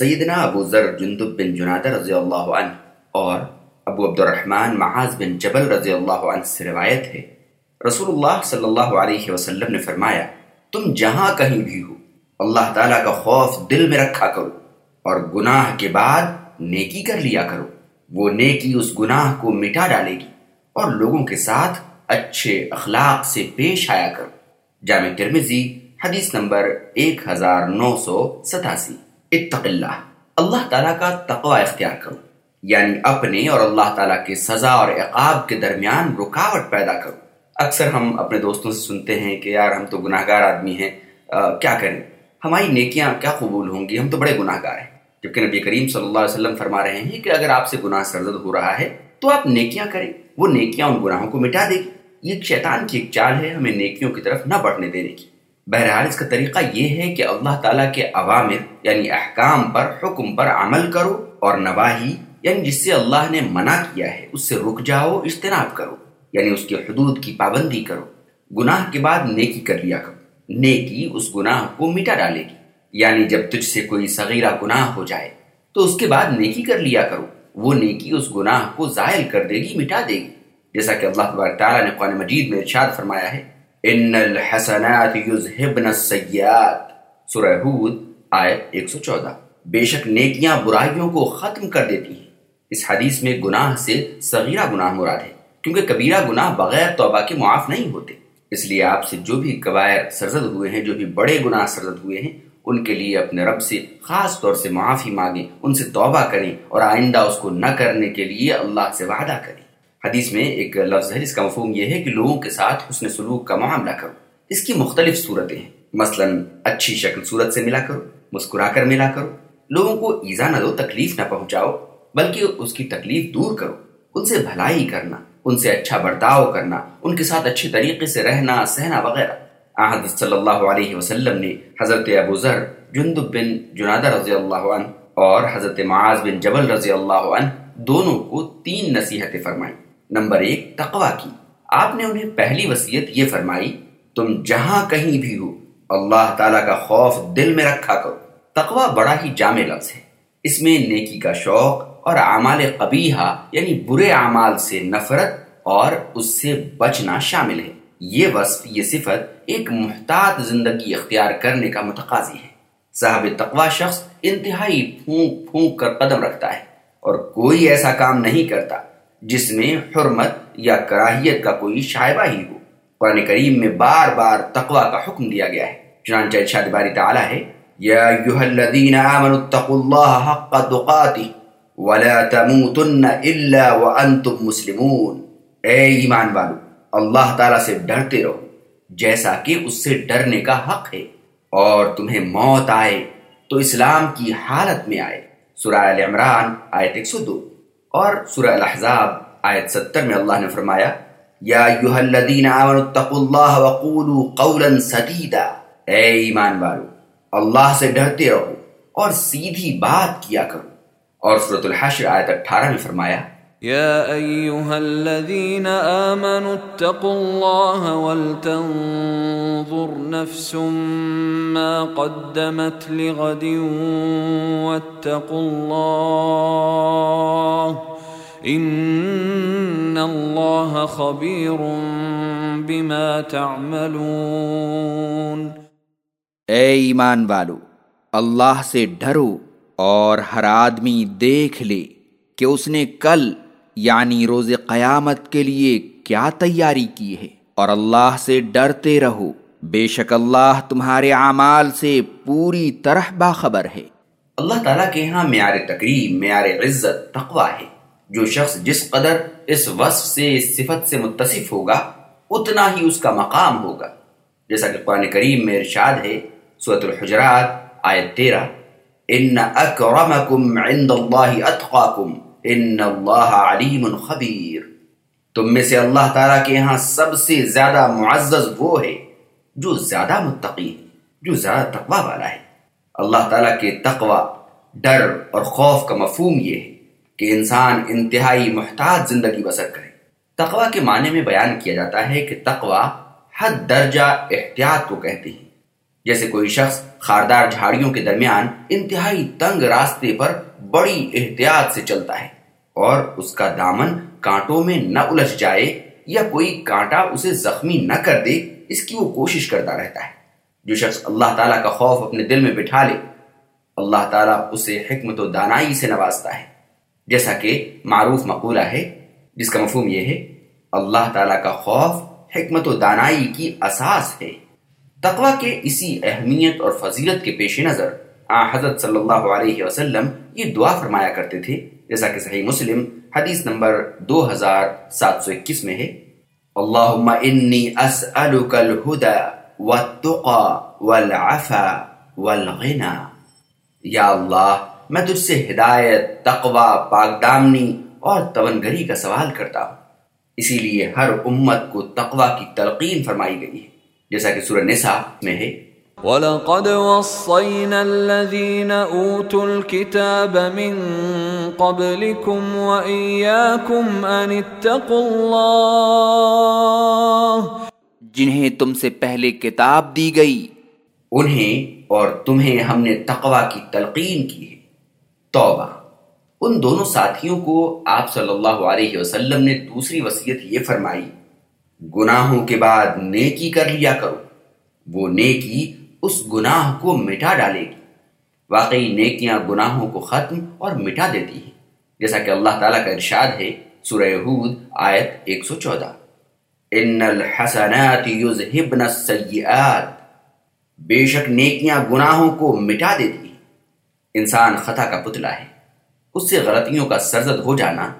سیدنا ابو ذر جندب بن جنادہ رضی اللہ عنہ اور ابو عبد الرحمن معاذ بن جبل رضی اللہ عنہ سے روایت ہے۔ رسول اللہ صلی اللہ علیہ وسلم نے فرمایا، تم جہاں کہیں بھی ہو، اللہ تعالیٰ کا خوف دل میں رکھا کرو اور گناہ کے بعد نیکی کر لیا کرو۔ وہ نیکی اس گناہ کو مٹا ڈالے گی اور لوگوں کے ساتھ اچھے اخلاق سے پیش آیا کرو۔ جامع ترمزی حدیث نمبر ایک ہزار نو سو ستاسی۔ اتق اللہ۔ اللہ تعالیٰ کا تقوی اختیار کرو۔ یعنی اپنے اور اللہ تعالیٰ کے سزا اور عقاب کے درمیان رکاوٹ پیدا کرو۔ اکثر ہم اپنے دوستوں سے سنتے ہیں کہ یار ہم تو گناہ گار آدمی ہیں کیا کریں؟ ہماری نیکیاں کیا قبول ہوں گی؟ ہم تو بڑے گناہ گار ہیں۔ جبکہ نبی کریم صلی اللہ علیہ وسلم فرما رہے ہیں کہ اگر آپ سے گناہ سرزد ہو رہا ہے تو آپ نیکیاں کریں۔ وہ نیکیاں ان گناہوں کو مٹا دے گی۔ یہ شیطان کی ایک چال ہے، ہمیں نیکیوں کی طرف نہ بڑھنے دینے کی۔ بہرحال اس کا طریقہ یہ ہے کہ اللہ تعالیٰ کے عوامر یعنی احکام پر، حکم پر عمل کرو اور نواحی یعنی جس سے اللہ نے منع کیا ہے، اس سے رک جاؤ، اجتناب کرو یعنی اس کے حدود کی پابندی کرو۔ گناہ کے بعد نیکی کر لیا کرو۔ نیکی اس گناہ کو مٹا ڈالے گی۔ یعنی جب تجھ سے کوئی صغیرہ گناہ ہو جائے، تو اس کے بعد نیکی کر لیا کرو۔ وہ نیکی اس گناہ کو زائل کر دے گی، مٹا دے گی۔ جیسا کہ اللہ تبارک تعالیٰ نے قرآن مجید میں ارشاد فرمایا ہے ان الحسنات یذهبن السیئات سورہ ہود، آیت 114 بے شک نیکیاں برائیوں کو ختم کر دیتی ہیں۔ اس حدیث میں گناہ سے صغیرہ گناہ مراد ہے، کیونکہ کبیرہ گناہ بغیر توبہ کے معاف نہیں ہوتے۔ اس لیے آپ سے جو بھی قبائر سرزد ہوئے ہیں، جو بھی بڑے گناہ سرزد ہوئے ہیں، ان کے لیے اپنے رب سے خاص طور سے معافی مانگیں، ان سے توبہ کریں اور آئندہ اس کو نہ کرنے کے لیے اللہ سے وعدہ کریں۔ حدیث میں ایک لفظ ہے جس کا مفہوم یہ ہے کہ لوگوں کے ساتھ حسن سلوک کا معاملہ کرو۔ اس کی مختلف صورتیں ہیں۔ مثلا اچھی شکل صورت سے ملا کرو، مسکرا کر ملا کرو۔ لوگوں کو ایزا نہ دو، تکلیف نہ پہنچاؤ، بلکہ اس کی تکلیف دور کرو۔ ان سے بھلائی کرنا، ان سے اچھا برتاؤ کرنا، ان کے ساتھ اچھے طریقے سے رہنا، سہنا وغیرہ۔ حضرت صلی اللہ علیہ وسلم نے حضرت ابو ذر، جندب بن جنادہ رضی اللہ عنہ اور حضرت معاذ بن جبل رضی اللہ عنہ دونوں کو تین نصیحتیں فرمائیں۔ نمبر ایک تقوا کی۔ آپ نے انہیں پہلی وسیعت یہ فرمائی، تم جہاں کہیں بھی ہو، اللہ تعالیٰ کا خوف دل میں رکھا کرو۔ تقوا بڑا ہی جامع لفظ ہے۔ اس میں نیکی کا شوق اور اعمال قبیحہ یعنی برے اعمال سے نفرت اور اس سے بچنا شامل ہے۔ یہ وصف، یہ صفت ایک محتاط زندگی اختیار کرنے کا متقاضی ہے۔ صاحب تقوا شخص انتہائی پھونک پھونک کر قدم رکھتا ہے اور کوئی ایسا کام نہیں کرتا۔ جس میں حرمت یا کراہیت کا کوئی شائبہ ہی ہو۔ قرآن کریم میں بار بار تقوی کا حکم دیا گیا ہے۔ چنانچہ ارشاد باری تعالی ہے، یا ایھا الذین آمنوا اتقوا اللہ حق تقاته ولا تموتن الا وانتم مسلمون۔ اے ایمان والو، اللہ تعالی سے ڈرتے رہو، جیسا کہ اس سے ڈرنے کا حق ہے۔ اور تمہیں موت آئے تو اسلام کی حالت میں آئے۔ سورہ عمران، آیت 102 اور سورہ الاحزاب آیت ستر میں اللہ نے فرمایا، یا ایوہ الذین آمنوا اتقوا اللہ وقولوا قولا سدیدا۔ اے ایمان والو، اللہ سے ڈرتے رہو اور سیدھی بات کیا کرو۔ اور سورة الحشر آیت اٹھارہ میں فرمایا يا أيها الذين آمنوا اتقوا الله ولتنظر نفس ما قدمت لغد واتقوا الله إن الله خبير بما تعملون اے ایمان والو، اللہ سے ڈرو اور ہر آدمی دیکھ لے کہ اس نے کل یعنی روز قیامت کے لیے کیا تیاری کی ہے؟ اور اللہ سے ڈرتے رہو، بے شک اللہ تمہارے اعمال سے پوری طرح باخبر ہے۔ اللہ تعالیٰ کے ہاں معیار تقریب، معیار عزت، تقوی ہے۔ جو شخص جس قدر اس وصف سے اس صفت سے متصف ہوگا، اتنا ہی اس کا مقام ہوگا۔ جیسا کہ قرآن کریم میں ارشاد ہے، سورة الحجرات، آیت تیرہ، ان اکرمکم عند اللہ اتقاکم ان اللہ علیم خبیر تم میں سے اللہ تعالیٰ کے ہاں سب سے زیادہ معزز وہ ہے جو زیادہ متقی ہے، جو زیادہ تقوی والا ہے۔ اللہ تعالیٰ کے تقوی، ڈر اور خوف کا مفہوم یہ ہے کہ انسان انتہائی محتاط زندگی بسر کرے۔ تقوی کے معنی میں بیان کیا جاتا ہے کہ تقوی حد درجہ احتیاط کو کہتے ہیں۔ جیسے کوئی شخص خاردار جھاڑیوں کے درمیان انتہائی تنگ راستے پر بڑی احتیاط سے چلتا ہے اور اس کا دامن کانٹوں میں نہ الجھ جائے یا کوئی کانٹا اسے زخمی نہ کر دے، اس کی وہ کوشش کرتا رہتا ہے۔ جو شخص اللہ تعالیٰ کا خوف اپنے دل میں بٹھا لے، اللہ تعالیٰ اسے حکمت و دانائی سے نوازتا ہے۔ جیسا کہ معروف مقولہ ہے، جس کا مفہوم یہ ہے، اللہ تعالیٰ کا خوف حکمت و دانائی کی اساس ہے۔ تقوی کے اسی اہمیت اور فضیلت کے پیش نظر آ، حضرت صلی اللہ علیہ وسلم یہ دعا فرمایا کرتے تھے۔ جیسا کہ صحیح مسلم حدیث نمبر دو ہزار سات سو اکیس میں ہے۔ اللہم انی اسألک الہدا والتقا والعفا والغنا یا اللہ، میں تجھ سے ہدایت، تقوی پاک دامنی اور تونگری کا سوال کرتا ہوں۔ اسی لیے ہر امت کو تقوی کی تلقین فرمائی گئی ہے۔ جیسا کہ سورہ نساء میں ہے۔ وَلَقَدْ وَصَّيْنَا الَّذِينَ أُوتُوا الْكِتَابَ مِن قَبْلِكُمْ وَإِيَّاكُمْ أَنِ اتَّقُوا اللَّهِ۔ جنہیں تم سے پہلے کتاب دی گئی۔ انہیں اور تمہیں ہم نے تقوی کی تلقین کی ہے۔ توبہ۔ ان دونوں ساتھیوں کو آپ صلی اللہ علیہ وسلم نے دوسری وصیت یہ فرمائی۔ گناہوں کے بعد نیکی کر لیا کرو۔ وہ نیکی اس گناہ کو مٹا ڈالے گی۔ واقعی نیکیاں گناہوں کو ختم اور مٹا دیتی ہیں۔ جیسا کہ اللہ تعالیٰ کا ارشاد ہے سورہ ہود آیت 114 ان الحسنات یذہبن السیئات۔ بے شک نیکیاں گناہوں کو مٹا دیتی ہیں۔ انسان خطا کا پتلا ہے۔ اس سے غلطیوں کا سرزد ہو جانا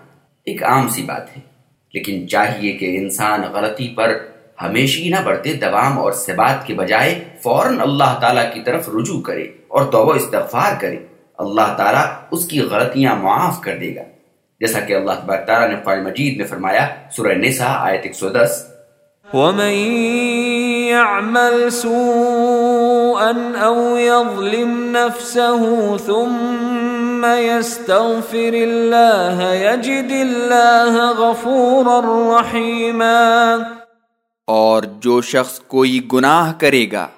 ایک عام سی بات ہے۔ لیکن چاہیے کہ انسان غلطی پر ہمیشہ نہ بڑھتے دوام اور سبات کے بجائے فوراً اللہ تعالیٰ کی طرف رجوع کرے اور توبہ استغفار کرے۔ اللہ تعالیٰ اس کی غلطیاں معاف کر دے گا۔ جیسا کہ اللہ تبارک تعالیٰ نے قرآن مجید میں فرمایا، سورہ نساء آیت 110 وَمَن يَعْمَلْ سُوءًا أَوْ يَظْلِمْ نَفْسَهُ ثُمَّ يَسْتَغْفِرِ اللَّهَ يَجِدِ اللَّهَ غَفُورًا رَحِيمًا اور جو شخص کوئی گناہ کرے گا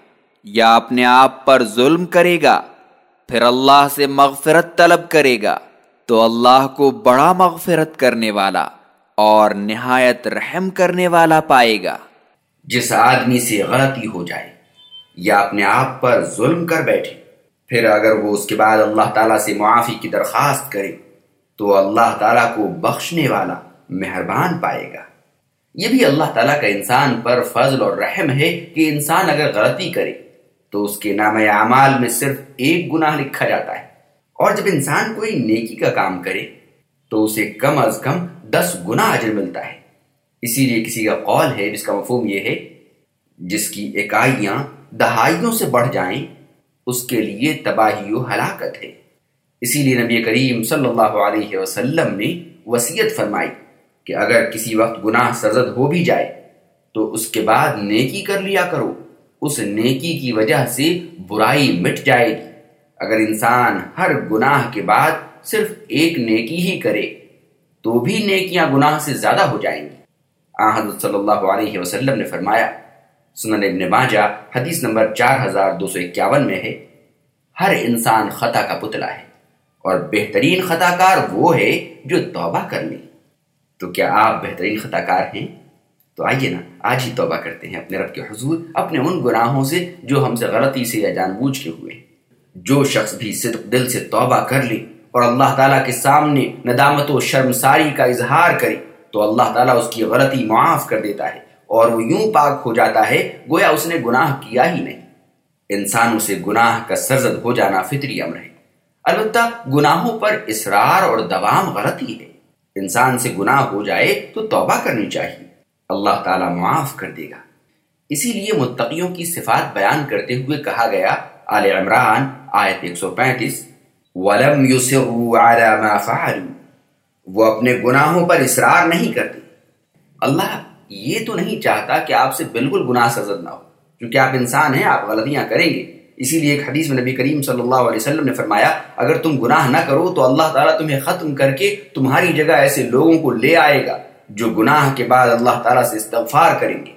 یا اپنے آپ پر ظلم کرے گا، پھر اللہ سے مغفرت طلب کرے گا، تو اللہ کو بڑا مغفرت کرنے والا اور نہایت رحم کرنے والا پائے گا۔ جس آدمی سے غلطی ہو جائے یا اپنے آپ پر ظلم کر بیٹھے پھر اگر وہ اس کے بعد اللہ تعالیٰ سے معافی کی درخواست کرے، تو اللہ تعالیٰ کو بخشنے والا مہربان پائے گا۔ یہ بھی اللہ تعالیٰ کا انسان پر فضل اور رحم ہے کہ انسان اگر غلطی کرے، تو اس کے نام اعمال میں صرف ایک گناہ لکھا جاتا ہے۔ اور جب انسان کوئی نیکی کا کام کرے، تو اسے کم از کم دس گنا اجر ملتا ہے۔ اسی لیے کسی کا قول ہے، جس کا مفہوم یہ ہے، جس کی اکائیاں دہائیوں سے بڑھ جائیں اس کے لیے تباہی و ہلاکت ہے۔ اسی لیے نبی کریم صلی اللہ علیہ وسلم نے وسیعت فرمائی کہ اگر کسی وقت گناہ سرزد ہو بھی جائے تو اس کے بعد نیکی کر لیا کرو۔ اس نیکی کی وجہ سے برائی مٹ جائے گی۔ اگر انسان ہر گناہ کے بعد صرف ایک نیکی ہی کرے تو بھی نیکیاں گناہ سے زیادہ ہو جائیں گی۔ حضرت صلی اللہ علیہ وسلم نے فرمایا سنن ابن ماجہ حدیث نمبر چار ہزار دو سو اکیاون میں ہے، ہر انسان خطا کا پتلا ہے اور بہترین خطا کار وہ ہے جو توبہ کر لے۔ تو کیا آپ بہترین خطا کار ہیں؟ تو آئیے نا، آج ہی توبہ کرتے ہیں اپنے رب کے حضور، اپنے ان گناہوں سے جو ہم سے غلطی سے یا جان بوجھ کے ہوئے۔ جو شخص بھی صدق دل سے توبہ کر لے اور اللہ تعالیٰ کے سامنے ندامت و شرمساری کا اظہار کرے، تو اللہ تعالیٰ اس کی غلطی معاف کر دیتا ہے۔ اور وہ یوں پاک ہو جاتا ہے، گویا اس نے گناہ کیا ہی نہیں۔ انسانوں سے گناہ کا سرزد ہو جانا فطری امر ہے۔ البتہ گناہوں پر اصرار اور دوام غلطی ہے۔ انسان سے گناہ ہو جائے تو توبہ کرنی چاہیے۔ اللہ تعالیٰ معاف کر دے گا۔ اسی لیے متقیوں کی صفات بیان کرتے ہوئے کہا گیا، آل عمران، آیت 135 وَلَمْ يُسِرُوا عَلَى مَا فَعَلُوا۔ وہ اپنے گناہوں پر اصرار نہیں کرتے۔ اللہ یہ تو نہیں چاہتا کہ آپ سے بالکل گناہ سرزد نہ ہو، کیونکہ آپ انسان ہیں، آپ غلطیاں کریں گے۔ اسی لیے ایک حدیث میں نبی کریم صلی اللہ علیہ وسلم نے فرمایا، اگر تم گناہ نہ کرو تو اللہ تعالیٰ تمہیں ختم کر کے تمہاری جگہ ایسے لوگوں کو لے آئے گا جو گناہ کے بعد اللہ تعالیٰ سے استغفار کریں گے۔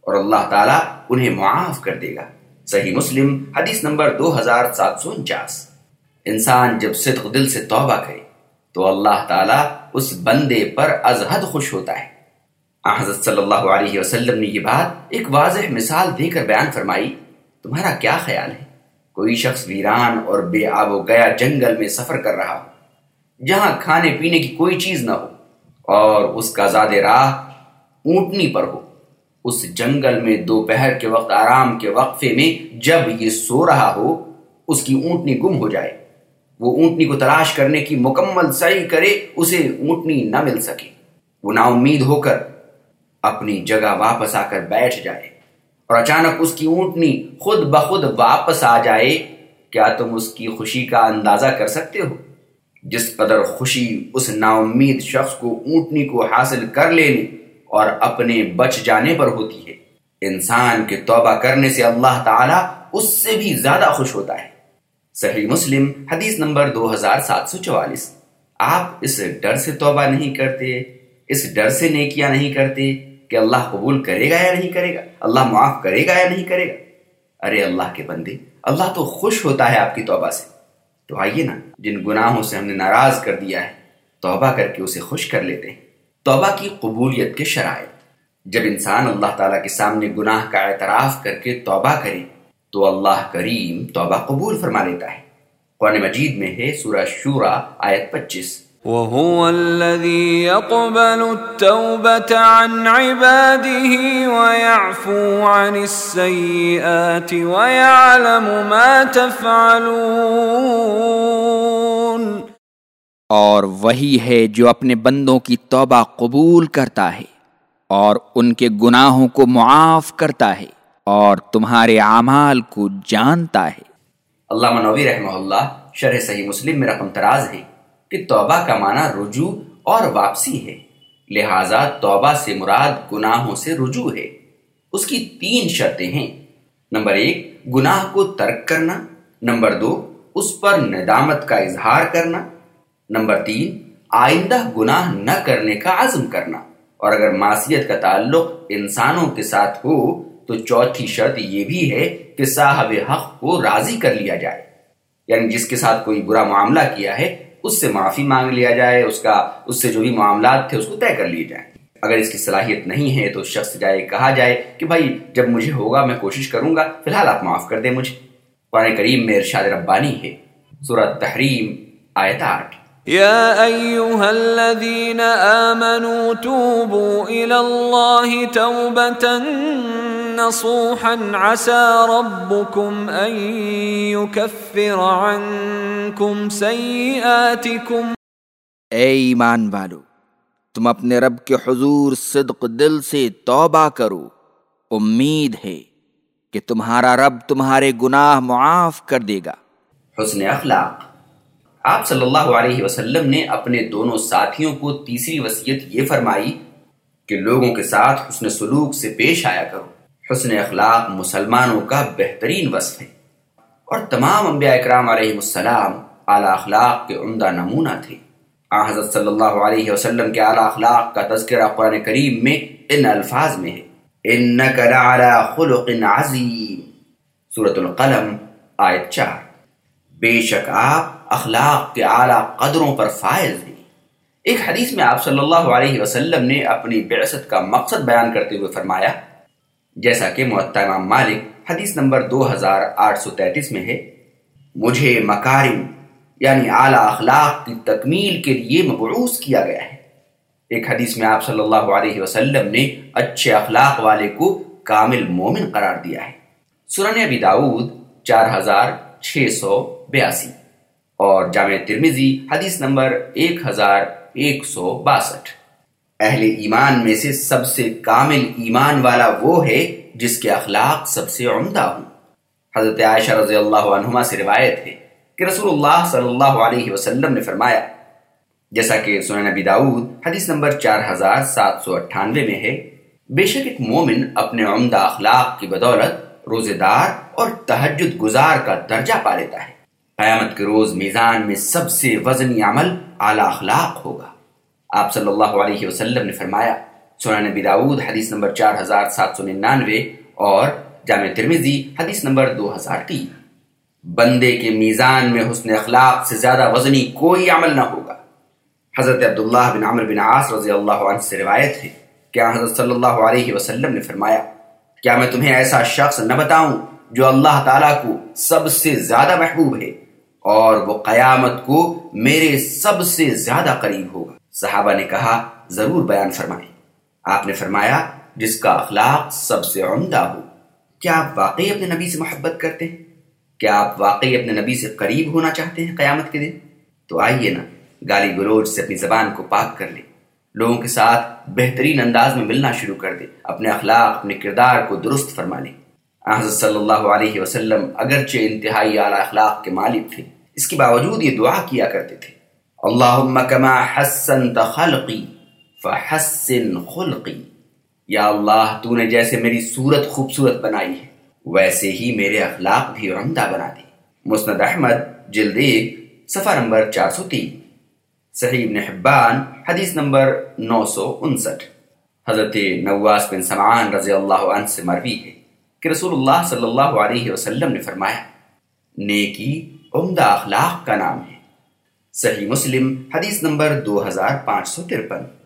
اور اللہ تعالیٰ انہیں معاف کر دے گا۔ صحیح مسلم، حدیث نمبر دو ہزار سات سو انچاس۔ انسان جب صدق دل سے توبہ کرے تو اللہ تعالیٰ اس بندے پر از حد خوش ہوتا ہے۔ حضرت صلی اللہ علیہ وسلم نے یہ بات ایک واضح مثال دے کر بیان فرمائی، تمہارا کیا خیال ہے؟ کوئی شخص ویران اور بے آب و گیا جنگل میں سفر کر رہا ہو، جہاں کھانے پینے کی کوئی چیز نہ ہو، اور اس کا زاد راہ اونٹنی پر ہو، اس جنگل میں دوپہر کے وقت، آرام کے وقفے میں جب یہ سو رہا ہو، اس کی اونٹنی گم ہو جائے۔ وہ اونٹنی کو تلاش کرنے کی مکمل صحیح کرے، اسے اونٹنی نہ مل سکے۔ وہ نا امید ہو کر اپنی جگہ واپس آ کر بیٹھ جائے اور اچانک اس کی اونٹنی خود بخود واپس آ جائے، کیا تم اس کی خوشی کا اندازہ کر سکتے ہو؟ جس قدر خوشی اس نا امید شخص کو اونٹنی کو حاصل کر لینے اور اپنے بچ جانے پر ہوتی ہے۔ انسان کے توبہ کرنے سے اللہ تعالی اس سے بھی زیادہ خوش ہوتا ہے۔ صحیح مسلم، حدیث نمبر دو ہزار سات سو چوالیس۔ آپ اس ڈر سے توبہ نہیں کرتے، اس ڈر سے نیکیاں نہیں کرتے کہ اللہ قبول کرے گا یا نہیں کرے گا؟ اللہ معاف کرے گا یا نہیں کرے گا؟ ارے اللہ کے بندے، اللہ تو خوش ہوتا ہے آپ کی توبہ سے۔ تو آئیے نا، جن گناہوں سے ہم نے ناراض کر دیا ہے، توبہ کر کے اسے خوش کر لیتے ہیں۔ توبہ کی قبولیت کے شرائط۔ جب انسان اللہ تعالیٰ کے سامنے گناہ کا اعتراف کر کے توبہ کرے، تو اللہ کریم توبہ قبول فرما لیتا ہے۔ قرآن مجید میں ہے سورہ شورا، آیت پچیس۔ وهو الذي يقبل التوبة عن عباده ويعفو عن السيئات ويعلم ما تفعلون اور وہی ہے جو اپنے بندوں کی توبہ قبول کرتا ہے اور ان کے گناہوں کو معاف کرتا ہے اور تمہارے اعمال کو جانتا ہے۔ اللہ منوی رحمہ اللہ شرح صحیح مسلم میں رقم تراز ہے۔ کہ توبہ کا معنی رجوع اور واپسی ہے۔ لہذا توبہ سے مراد گناہوں سے رجوع ہے۔ اس کی تین شرطیں ہیں۔ نمبر ایک، گناہ کو ترک کرنا۔ نمبر دو، اس پر ندامت کا اظہار کرنا۔ نمبر تین، آئندہ گناہ نہ کرنے کا عزم کرنا۔ اور اگر معصیت کا تعلق انسانوں کے ساتھ ہو، تو چوتھی شرط یہ بھی ہے کہ صاحب حق کو راضی کر لیا جائے۔ یعنی جس کے ساتھ کوئی برا معاملہ کیا ہے اس سے معافی مانگ لیا جائے، اس کا، اس سے جو بھی معاملات تھے، اس کو طے کر لیے جائیں۔ اگر اس کی صلاحیت نہیں ہے تو شخص جائے، کہا جائے کہ بھائی، جب مجھے ہوگا، میں کوشش کروں گا، فی الحال آپ معاف کر دیں مجھے۔ قرآن کریم میں ارشاد ربانی ہے سورت تحریم، آیت آٹھ۔ يا ايها الذين امنوا توبوا الى الله توبه نصوحا عسى ربكم ان يكفر عنكم سيئاتكم. اے ایمان والو تم اپنے رب کے حضور صدق دل سے توبہ کرو۔ امید ہے کہ تمہارا رب تمہارے گناہ معاف کر دے گا۔ حسن اخلاق آپ صلی اللہ علیہ وسلم نے اپنے دونوں ساتھیوں کو تیسری وصیت یہ فرمائی کہ لوگوں کے ساتھ حسن سلوک سے پیش آیا کرو۔ حسن اخلاق مسلمانوں کا بہترین وصف ہے۔ اور تمام انبیاء اکرام علیہ السلام اعلیٰ اخلاق کے عمدہ نمونہ تھے۔ آ حضرت صلی اللہ علیہ وسلم کے اعلیٰ اخلاق کا تذکرہ قرآن کریم میں ان الفاظ میں ہے۔ انَّكَ لَعَلَى خُلُقٍ عَظِيمٍ سورة القلم، آیت چار۔ بے شک آپ اخلاق کے اعلیٰ قدروں پر فائز ہیں۔ ایک حدیث میں آپ صلی اللہ علیہ وسلم نے اپنی بعثت کا مقصد بیان کرتے ہوئے فرمایا جیسا کہ معطا امام مالک حدیث نمبر دو ہزار آٹھ سو تینتیس میں ہے، مجھے مکارم یعنی اعلیٰ اخلاق کی تکمیل کے لیے مبعوث کیا گیا ہے۔ ایک حدیث میں آپ صلی اللہ علیہ وسلم نے اچھے اخلاق والے کو کامل مومن قرار دیا ہے۔ سنن ابی داود چار ہزار چھ سو بیاسی اور جامع ترمیزی حدیث نمبر ایک ہزار ایک سو باسٹھ۔ اہل ایمان میں سے سب سے کامل ایمان والا وہ ہے جس کے اخلاق سب سے عمدہ ہوں۔ حضرت عائشہ رضی اللہ عنہما سے روایت ہے کہ رسول اللہ صلی اللہ علیہ وسلم نے فرمایا، جیسا کہ سنن نبی داود حدیث نمبر چار ہزار سات سو اٹھانوے میں ہے، بے شک ایک مومن اپنے عمدہ اخلاق کی بدولت روزے دار اور تہجد گزار کا درجہ پا لیتا ہے۔ قیامت کے روز میزان میں سب سے وزنی عمل اعلی اخلاق ہوگا۔ آپ صلی اللہ علیہ وسلم نے فرمایا، سنن نبی داود حدیث نمبر چار ہزار سات سو ننانوے اور جامع ترمیزی حدیث نمبر دو ہزار تین۔ بندے کے میزان میں حسن اخلاق سے زیادہ وزنی کوئی عمل نہ ہوگا۔ حضرت عبداللہ بن عمر بن عاص رضی اللہ عنہ سے روایت ہے کیا حضرت صلی اللہ علیہ وسلم نے فرمایا، کیا میں تمہیں ایسا شخص نہ بتاؤں جو اللہ تعالیٰ کو سب سے زیادہ محبوب ہے اور وہ قیامت کو میرے سب سے زیادہ قریب ہوگا؟ صحابہ نے کہا، ضرور بیان فرمائیں۔ آپ نے فرمایا، جس کا اخلاق سب سے عمدہ ہو، کیا آپ واقعی اپنے نبی سے محبت کرتے ہیں؟ کیا آپ واقعی اپنے نبی سے قریب ہونا چاہتے ہیں قیامت کے دن؟ تو آئیے نا، گالی گلوچ سے اپنی زبان کو پاک کر لیں۔ لوگوں کے ساتھ بہترین انداز میں ملنا شروع کر دیں۔ اپنے اخلاق، اپنے کردار کو درست فرما لیں۔ حضرت صلی اللہ علیہ وسلم اگرچہ انتہائی اعلیٰ اخلاق کے مالک تھے، اس کے باوجود یہ دعا کیا کرتے تھے۔ اللہم کما حسنت خلقی فحسن خلقی یا اللہ، تو نے جیسے میری صورت خوبصورت بنائی ہے، ویسے ہی میرے اخلاق بھی عمدہ بنا دی مسند احمد، جلد ایک، صفحہ نمبر چار سو تین۔ صحیح ابن حبان، حدیث نمبر نو سو انسٹھ۔ حضرت نواس بن سمعان رضی اللہ عنہ سے مروی ہے کہ رسول اللہ صلی اللہ علیہ وسلم نے فرمایا، نیکی عمدہ اخلاق کا نام ہے۔ صحیح مسلم حدیث نمبر دو ہزار پانچ سو ترپن۔